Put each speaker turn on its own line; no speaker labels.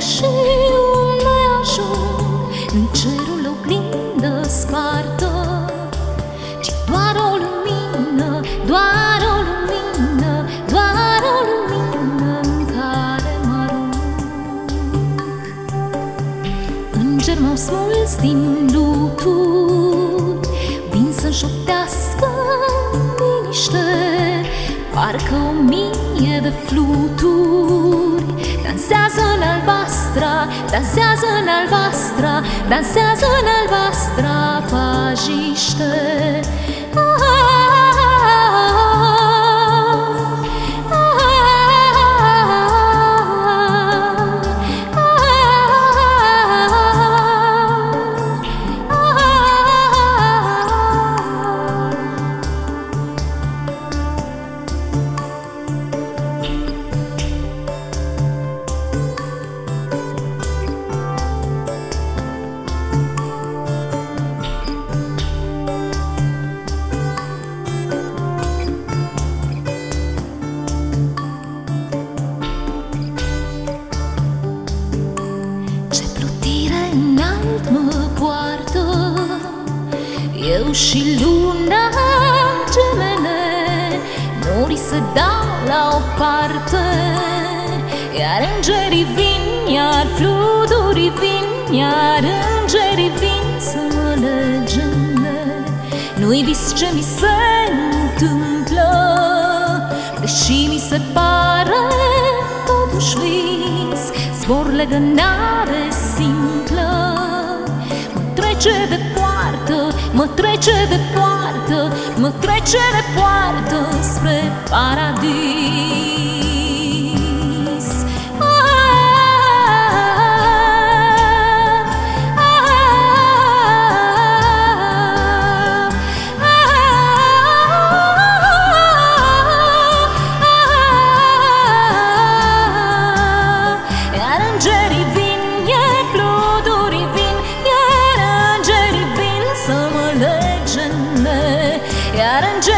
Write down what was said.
plec și unde ajung În cerul oglindă spartă Ci doar o lumină, doar o lumină Doar o lumină în care mă arunc. Înger m-au smuls din luturi Vin să șoptească liniște Parcă o mie de fluturi Dansează în albastra, dansează în albastra Dansează în albastra pajiște. Ah, Eu și luna gemene Norii se dau la o parte. Iar îngerii vin, iar fluturii vin Iar îngerii vin să mă legene. Nu-i vis ce mi se întâmplă Deși mi se pare totuși vis. Zbor legănare simplă. Mă trece de poartă, mă trece de poartă Mă trece de poartă spre paradis sudden